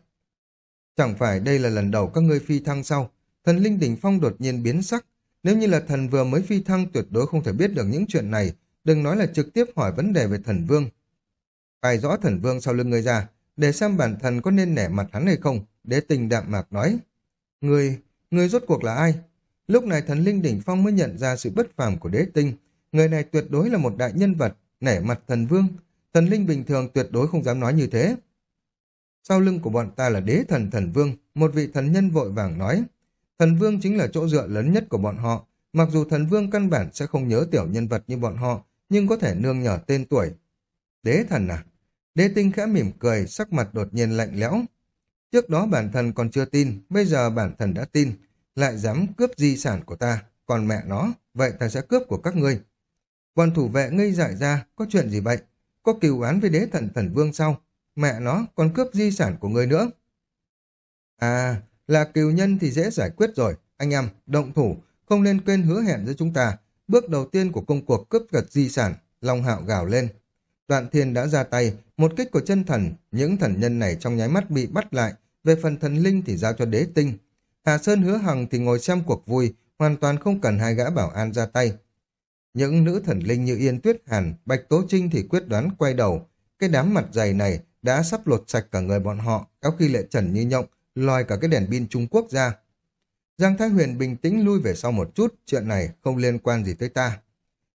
Chẳng phải đây là lần đầu các ngươi phi thăng sau? Thần linh đỉnh phong đột nhiên biến sắc. Nếu như là thần vừa mới phi thăng tuyệt đối không thể biết được những chuyện này, đừng nói là trực tiếp hỏi vấn đề về thần vương. Khai rõ thần vương sau lưng người ra, để xem bản thân có nên nẻ mặt hắn hay không, đế tình đạm mạc nói. Người, người rốt cuộc là ai? Lúc này thần linh đỉnh phong mới nhận ra sự bất phàm của đế tinh. Người này tuyệt đối là một đại nhân vật, nẻ mặt thần vương. Thần linh bình thường tuyệt đối không dám nói như thế. Sau lưng của bọn ta là đế thần thần vương, một vị thần nhân vội vàng nói. Thần vương chính là chỗ dựa lớn nhất của bọn họ. Mặc dù thần vương căn bản sẽ không nhớ tiểu nhân vật như bọn họ, nhưng có thể nương nhờ tên tuổi. Đế thần à? Đế tinh khẽ mỉm cười, sắc mặt đột nhiên lạnh lẽo. Trước đó bản thân còn chưa tin, bây giờ bản thân đã tin, lại dám cướp di sản của ta, còn mẹ nó, vậy ta sẽ cướp của các ngươi. Quan thủ vệ ngây dại ra, có chuyện gì vậy? có cừu án với đế thần thần vương sau, Mẹ nó còn cướp di sản của người nữa. À, là cừu nhân thì dễ giải quyết rồi. Anh em, động thủ, không nên quên hứa hẹn với chúng ta. Bước đầu tiên của công cuộc cướp giật di sản, Long Hạo gào lên. Đoạn thiên đã ra tay, một kích của chân thần, những thần nhân này trong nháy mắt bị bắt lại, về phần thần linh thì giao cho đế tinh. Hà Sơn hứa hằng thì ngồi xem cuộc vui, hoàn toàn không cần hai gã bảo an ra tay. Những nữ thần linh như Yên Tuyết Hàn, Bạch Tố Trinh thì quyết đoán quay đầu. Cái đám mặt dày này đã sắp lột sạch cả người bọn họ, kéo khi lệ trần như nhộng, lòi cả cái đèn pin Trung Quốc ra. Giang Thái Huyền bình tĩnh lui về sau một chút, chuyện này không liên quan gì tới ta.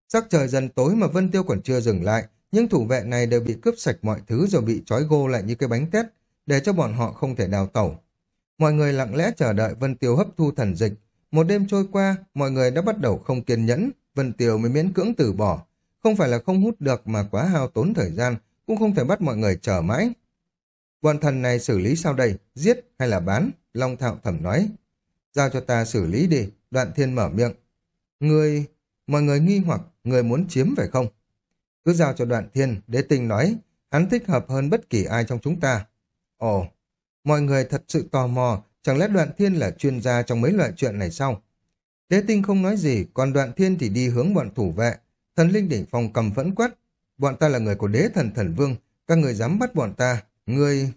Sắc trời dần tối mà Vân Tiêu còn chưa dừng lại, những thủ vệ này đều bị cướp sạch mọi thứ rồi bị trói gô lại như cái bánh tét, để cho bọn họ không thể đào tẩu. Mọi người lặng lẽ chờ đợi Vân Tiêu hấp thu thần dịch. Một đêm trôi qua, mọi người đã bắt đầu không kiên nhẫn, Vân Tiêu mới miễn cưỡng từ bỏ. Không phải là không hút được mà quá hao tốn thời gian, cũng không thể bắt mọi người chờ mãi. Bọn thần này xử lý sao đây? Giết hay là bán? Long Thạo thẩm nói. Giao cho ta xử lý đi, đoạn thiên mở miệng. Người... Mọi người nghi hoặc, người muốn chiếm phải không? Cứ giao cho đoạn thiên, đế tinh nói, hắn thích hợp hơn bất kỳ ai trong chúng ta. Ồ, mọi người thật sự tò mò, chẳng lẽ đoạn thiên là chuyên gia trong mấy loại chuyện này sao? Đế tinh không nói gì, còn đoạn thiên thì đi hướng bọn thủ vệ. Thần linh đỉnh phong cầm vẫn quát. Bọn ta là người của đế thần thần vương, các người dám bắt bọn ta, người...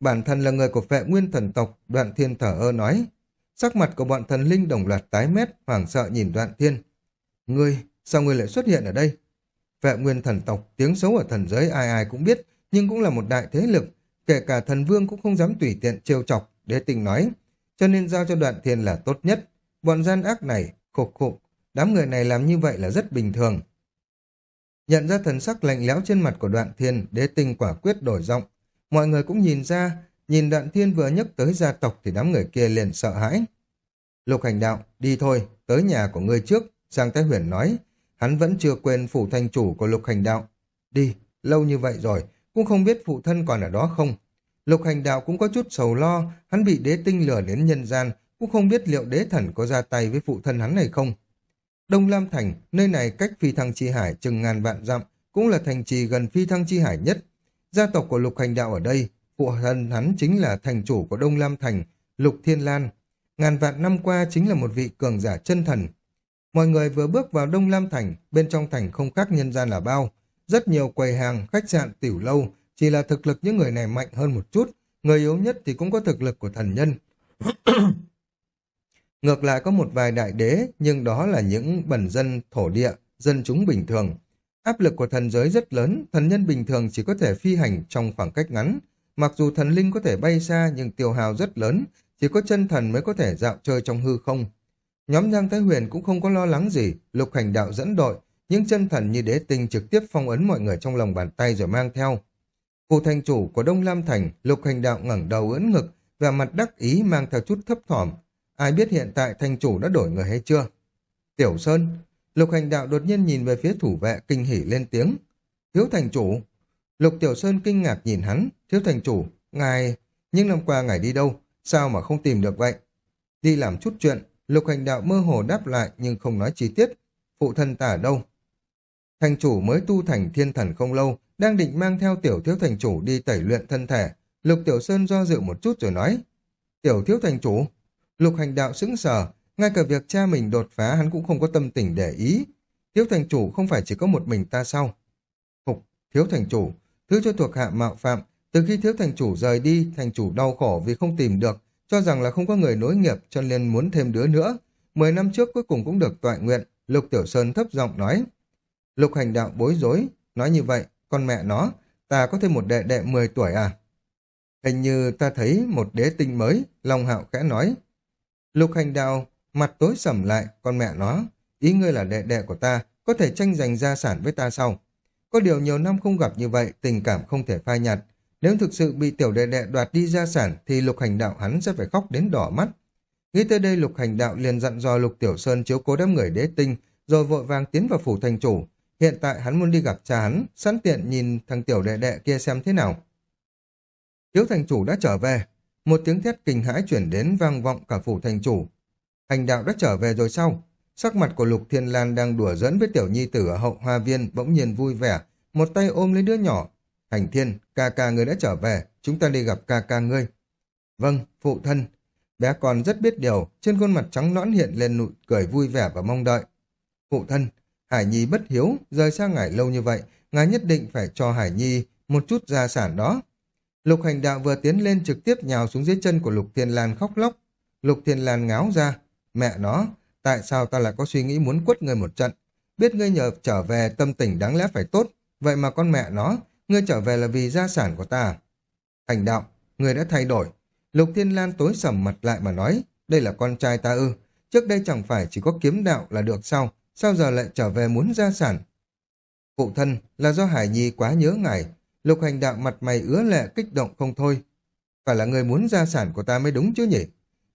Bản thân là người của vệ nguyên thần tộc, đoạn thiên thở ơ nói. Sắc mặt của bọn thần linh đồng loạt tái mét, hoảng sợ nhìn đoạn thiên. Ngươi, sao ngươi lại xuất hiện ở đây? Vệ nguyên thần tộc, tiếng xấu ở thần giới ai ai cũng biết, nhưng cũng là một đại thế lực. Kể cả thần vương cũng không dám tùy tiện trêu chọc, đế tình nói. Cho nên giao cho đoạn thiên là tốt nhất. Bọn gian ác này, khục khục, đám người này làm như vậy là rất bình thường. Nhận ra thần sắc lạnh lẽo trên mặt của đoạn thiên, đế tình quả quyết đổi giọng. Mọi người cũng nhìn ra, nhìn đoạn thiên vừa nhấc tới gia tộc thì đám người kia liền sợ hãi. Lục hành đạo, đi thôi, tới nhà của ngươi trước, Giang Thái Huyền nói. Hắn vẫn chưa quên phủ thành chủ của lục hành đạo. Đi, lâu như vậy rồi, cũng không biết phụ thân còn ở đó không. Lục hành đạo cũng có chút sầu lo, hắn bị đế tinh lừa đến nhân gian, cũng không biết liệu đế thần có ra tay với phụ thân hắn này không. Đông Lam Thành, nơi này cách phi thăng chi hải chừng ngàn vạn dặm, cũng là thành trì gần phi thăng chi hải nhất. Gia tộc của lục hành đạo ở đây, phụ thân hắn chính là thành chủ của Đông Lam Thành, Lục Thiên Lan. Ngàn vạn năm qua chính là một vị cường giả chân thần. Mọi người vừa bước vào Đông Lam Thành, bên trong thành không khác nhân gian là bao. Rất nhiều quầy hàng, khách sạn, tiểu lâu, chỉ là thực lực những người này mạnh hơn một chút, người yếu nhất thì cũng có thực lực của thần nhân. *coughs* Ngược lại có một vài đại đế, nhưng đó là những bẩn dân thổ địa, dân chúng bình thường. Áp lực của thần giới rất lớn, thần nhân bình thường chỉ có thể phi hành trong khoảng cách ngắn. Mặc dù thần linh có thể bay xa nhưng tiêu hào rất lớn, chỉ có chân thần mới có thể dạo chơi trong hư không. Nhóm Giang Thái Huyền cũng không có lo lắng gì, lục hành đạo dẫn đội, những chân thần như đế tinh trực tiếp phong ấn mọi người trong lòng bàn tay rồi mang theo. Cụ thành chủ của Đông Lam Thành, lục hành đạo ngẩng đầu ưỡn ngực, và mặt đắc ý mang theo chút thấp thỏm. Ai biết hiện tại thành chủ đã đổi người hay chưa? Tiểu Sơn, lục hành đạo đột nhiên nhìn về phía thủ vệ kinh hỉ lên tiếng. Thiếu thành chủ. Lục Tiểu Sơn kinh ngạc nhìn hắn, thiếu thành chủ, ngài... Nhưng năm qua ngài đi đâu? Sao mà không tìm được vậy? Đi làm chút chuyện, lục hành đạo mơ hồ đáp lại nhưng không nói chi tiết. Phụ thân ta ở đâu? Thành chủ mới tu thành thiên thần không lâu, đang định mang theo tiểu thiếu thành chủ đi tẩy luyện thân thể. Lục Tiểu Sơn do dự một chút rồi nói. Tiểu thiếu thành chủ, lục hành đạo sững sờ, ngay cả việc cha mình đột phá hắn cũng không có tâm tình để ý. Thiếu thành chủ không phải chỉ có một mình ta sao? Phục, thiếu thành chủ, thứ cho thuộc hạ mạo phạm, từ khi thiếu thành chủ rời đi, thành chủ đau khổ vì không tìm được, cho rằng là không có người nối nghiệp cho nên muốn thêm đứa nữa. Mười năm trước cuối cùng cũng được tọa nguyện, Lục Tiểu Sơn thấp giọng nói. Lục hành đạo bối rối, nói như vậy, con mẹ nó, ta có thêm một đệ đệ 10 tuổi à? Hình như ta thấy một đế tinh mới, Long Hạo khẽ nói. Lục hành đạo, mặt tối sầm lại, con mẹ nó, ý ngươi là đệ đệ của ta, có thể tranh giành gia sản với ta sau. Có điều nhiều năm không gặp như vậy, tình cảm không thể phai nhạt. Nếu thực sự bị tiểu đệ đệ đoạt đi gia sản, thì lục hành đạo hắn sẽ phải khóc đến đỏ mắt. Nghĩ tới đây lục hành đạo liền dặn dò lục tiểu sơn chiếu cố đám người đế tinh, rồi vội vàng tiến vào phủ thành chủ. Hiện tại hắn muốn đi gặp cha hắn, sẵn tiện nhìn thằng tiểu đệ đệ kia xem thế nào. Thiếu thành chủ đã trở về. Một tiếng thét kinh hãi chuyển đến vang vọng cả phủ thành chủ. Hành đạo đã trở về rồi sao? Sắc mặt của Lục Thiên Lan đang đùa dẫn với tiểu nhi tử ở hậu hoa viên bỗng nhiên vui vẻ, một tay ôm lấy đứa nhỏ. Hành thiên, ca ca ngươi đã trở về, chúng ta đi gặp ca ca ngươi. Vâng, phụ thân. Bé con rất biết điều, trên khuôn mặt trắng nõn hiện lên nụ cười vui vẻ và mong đợi. Phụ thân, Hải Nhi bất hiếu, rời xa ngài lâu như vậy, ngài nhất định phải cho Hải Nhi một chút gia sản đó. Lục hành đạo vừa tiến lên trực tiếp nhào xuống dưới chân của Lục Thiên Lan khóc lóc. Lục Thiên Lan ngáo ra, mẹ nó, tại sao ta lại có suy nghĩ muốn quất ngươi một trận? Biết ngươi nhờ trở về tâm tình đáng lẽ phải tốt, vậy mà con mẹ nó, ngươi trở về là vì gia sản của ta. Hành đạo, ngươi đã thay đổi. Lục Thiên Lan tối sầm mặt lại mà nói, đây là con trai ta ư. Trước đây chẳng phải chỉ có kiếm đạo là được sao, sao giờ lại trở về muốn gia sản? Phụ thân là do Hải Nhi quá nhớ ngài, lục hành đạo mặt mày ứa lệ kích động không thôi. Phải là người muốn gia sản của ta mới đúng chứ nhỉ?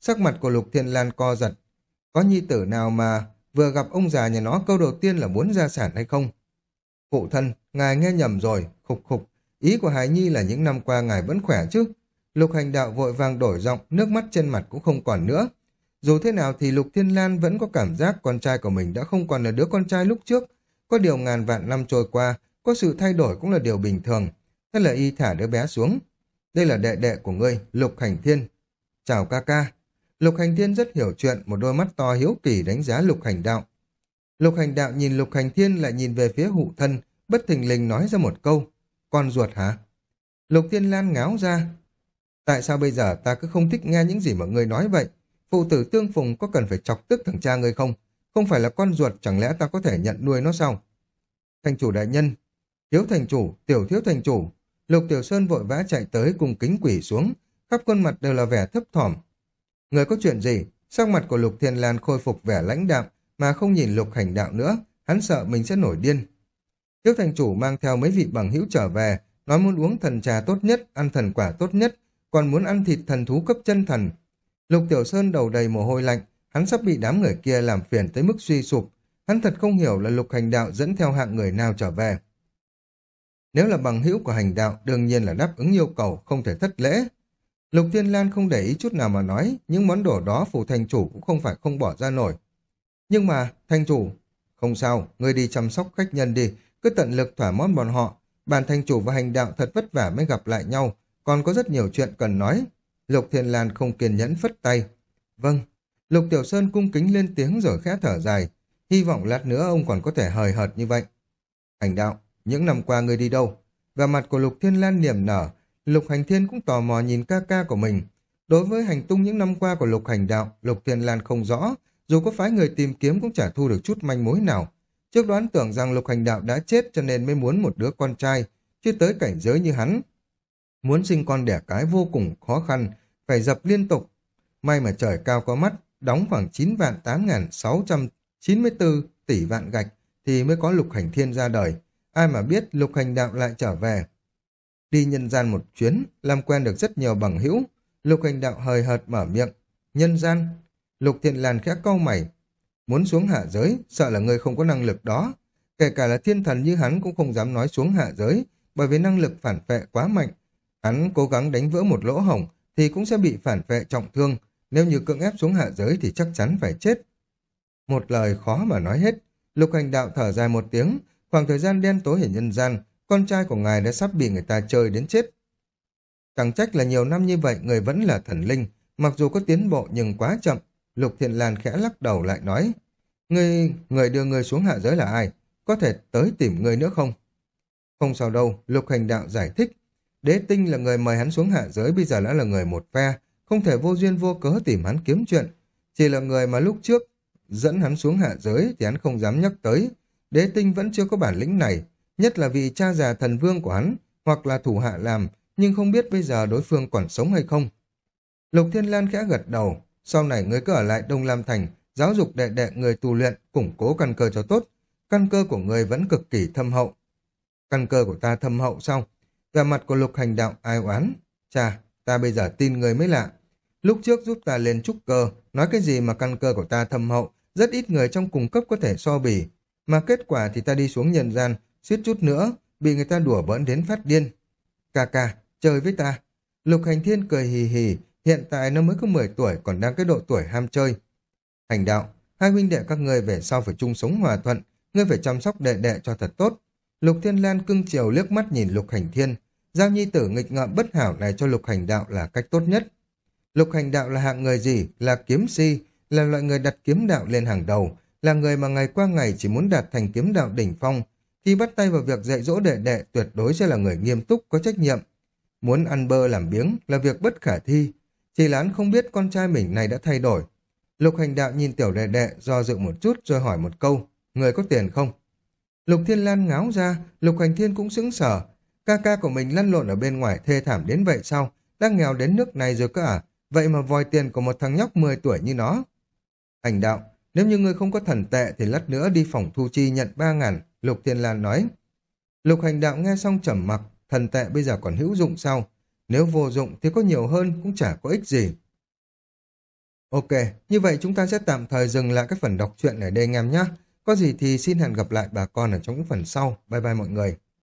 Sắc mặt của lục thiên lan co giật. Có nhi tử nào mà vừa gặp ông già nhà nó câu đầu tiên là muốn gia sản hay không? Phụ thân, ngài nghe nhầm rồi, khục khục. Ý của Hải Nhi là những năm qua ngài vẫn khỏe chứ. Lục hành đạo vội vàng đổi giọng, nước mắt trên mặt cũng không còn nữa. Dù thế nào thì Lục Thiên Lan vẫn có cảm giác con trai của mình đã không còn là đứa con trai lúc trước. Có điều ngàn vạn năm trôi qua, có sự thay đổi cũng là điều bình thường. Thế là y thả đứa bé xuống. Đây là đệ đệ của ngươi, Lục Hành Thiên. Chào ca ca. Lục Hành Thiên rất hiểu chuyện, một đôi mắt to hiếu kỳ đánh giá Lục Hành Đạo. Lục Hành Đạo nhìn Lục Hành Thiên lại nhìn về phía hụ thân, bất thình lình nói ra một câu. Con ruột hả? Lục Thiên Lan ngáo ra. Tại sao bây giờ ta cứ không thích nghe những gì mà ngươi nói vậy? Phụ tử tương phùng có cần phải chọc tức thằng cha ngươi không? Không phải là con ruột, chẳng lẽ ta có thể nhận nuôi nó sao? Thành chủ đại nhân, thiếu thành chủ, tiểu thiếu thành chủ. Lục Tiểu Sơn vội vã chạy tới cùng kính quỷ xuống, khắp khuôn mặt đều là vẻ thấp thỏm. Người có chuyện gì? Sắc mặt của Lục Thiên Lan khôi phục vẻ lãnh đạm, mà không nhìn Lục Hành Đạo nữa, hắn sợ mình sẽ nổi điên. Tiếu thành chủ mang theo mấy vị bằng hữu trở về, nói muốn uống thần trà tốt nhất, ăn thần quả tốt nhất, còn muốn ăn thịt thần thú cấp chân thần, Lục Tiểu Sơn đầu đầy mồ hôi lạnh, hắn sắp bị đám người kia làm phiền tới mức suy sụp. Hắn thật không hiểu là lục hành đạo dẫn theo hạng người nào trở về. Nếu là bằng hữu của hành đạo, đương nhiên là đáp ứng yêu cầu, không thể thất lễ. Lục Thiên Lan không để ý chút nào mà nói, những món đồ đó phủ thành chủ cũng không phải không bỏ ra nổi. Nhưng mà, thành chủ, không sao, ngươi đi chăm sóc khách nhân đi, cứ tận lực thỏa món bọn họ. Bản thành chủ và hành đạo thật vất vả mới gặp lại nhau, còn có rất nhiều chuyện cần nói. Lục Thiên Lan không kiên nhẫn phất tay. Vâng. Lục Tiểu Sơn cung kính lên tiếng rồi khẽ thở dài. Hy vọng lát nữa ông còn có thể hời hợt như vậy. Hành đạo, những năm qua ngươi đi đâu? Và mặt của Lục Thiên Lan niềm nở, Lục Hành Thiên cũng tò mò nhìn ca ca của mình. Đối với hành tung những năm qua của Lục Hành Đạo, Lục Thiên Lan không rõ, dù có phái người tìm kiếm cũng chả thu được chút manh mối nào. Trước đoán tưởng rằng Lục Hành Đạo đã chết cho nên mới muốn một đứa con trai, chứ tới cảnh giới như hắn, Muốn sinh con đẻ cái vô cùng khó khăn, phải dập liên tục. May mà trời cao có mắt, đóng khoảng 9 vạn 8.694 tỷ vạn gạch thì mới có lục hành thiên ra đời. Ai mà biết lục hành đạo lại trở về. Đi nhân gian một chuyến, làm quen được rất nhiều bằng hữu. Lục hành đạo hời hợt mở miệng. Nhân gian. Lục thiện làn khẽ câu mày. Muốn xuống hạ giới, sợ là người không có năng lực đó. Kể cả là thiên thần như hắn cũng không dám nói xuống hạ giới, bởi vì năng lực phản vệ quá mạnh, Hắn cố gắng đánh vỡ một lỗ hổng thì cũng sẽ bị phản vệ trọng thương, nếu như cưỡng ép xuống hạ giới thì chắc chắn phải chết. Một lời khó mà nói hết, lục hành đạo thở dài một tiếng, khoảng thời gian đen tối ở nhân gian, con trai của ngài đã sắp bị người ta chơi đến chết. Chẳng trách là nhiều năm như vậy người vẫn là thần linh, mặc dù có tiến bộ nhưng quá chậm. Lục Thiện Lan khẽ lắc đầu lại nói, người, người đưa người xuống hạ giới là ai? Có thể tới tìm người nữa không? Không sao đâu, Lục Hành Đạo giải thích, Đế tinh là người mời hắn xuống hạ giới bây giờ đã là người một phe, không thể vô duyên vô cớ tìm hắn kiếm chuyện. Chỉ là người mà lúc trước dẫn hắn xuống hạ giới thì hắn không dám nhắc tới. Đế tinh vẫn chưa có bản lĩnh này, nhất là vì cha già thần vương của hắn, hoặc là thủ hạ làm, nhưng không biết bây giờ đối phương còn sống hay không. Lục Thiên Lan khẽ gật đầu, sau này ngươi cứ ở lại Đông Lam Thành, giáo dục đệ đệ người tu luyện, củng cố căn cơ cho tốt. Căn cơ của người vẫn cực kỳ thâm hậu. Căn cơ của ta thâm hậu xong Vẻ mặt của lục hành đạo ai oán. Chà, ta bây giờ tin người mới lạ. Lúc trước giúp ta lên trúc cơ, nói cái gì mà căn cơ của ta thâm hậu, rất ít người trong cùng cấp có thể so bì. Mà kết quả thì ta đi xuống nhân gian, suýt chút nữa, bị người ta đùa bỡn đến phát điên. cà cà chơi với ta. Lục hành thiên cười hì hì, hiện tại nó mới có 10 tuổi, còn đang cái độ tuổi ham chơi. Hành đạo, hai huynh đệ các ngươi về sau phải chung sống hòa thuận, ngươi phải chăm sóc đệ đệ cho thật tốt. Lục Thiên Lan cưng chiều liếc mắt nhìn Lục Hành Thiên. Giao nhi tử nghịch ngợm bất hảo này cho Lục Hành Đạo là cách tốt nhất. Lục Hành Đạo là hạng người gì? Là kiếm si, là loại người đặt kiếm đạo lên hàng đầu, là người mà ngày qua ngày chỉ muốn đạt thành kiếm đạo đỉnh phong. Khi bắt tay vào việc dạy dỗ đệ đệ tuyệt đối sẽ là người nghiêm túc, có trách nhiệm. Muốn ăn bơ làm biếng là việc bất khả thi. Chỉ lán không biết con trai mình này đã thay đổi. Lục hành đạo nhìn tiểu đệ đệ do dự một chút rồi hỏi một câu, người có tiền không? Lục Thiên Lan ngáo ra, Lục Hành Thiên cũng sững sờ. Ca ca của mình lăn lộn ở bên ngoài thê thảm đến vậy sao? Đang nghèo đến nước này rồi cơ à? Vậy mà vòi tiền của một thằng nhóc 10 tuổi như nó. Hành đạo, nếu như ngươi không có thần tệ thì lát nữa đi phòng thu chi nhận 3 ngàn, Lục Thiên Lan nói. Lục hành đạo nghe xong trầm mặc, thần tệ bây giờ còn hữu dụng sao? Nếu vô dụng thì có nhiều hơn cũng chả có ích gì. Ok, như vậy chúng ta sẽ tạm thời dừng lại cái phần đọc truyện ở đây anh em nhé. Có gì thì xin hẹn gặp lại bà con ở trong những phần sau. Bye bye mọi người.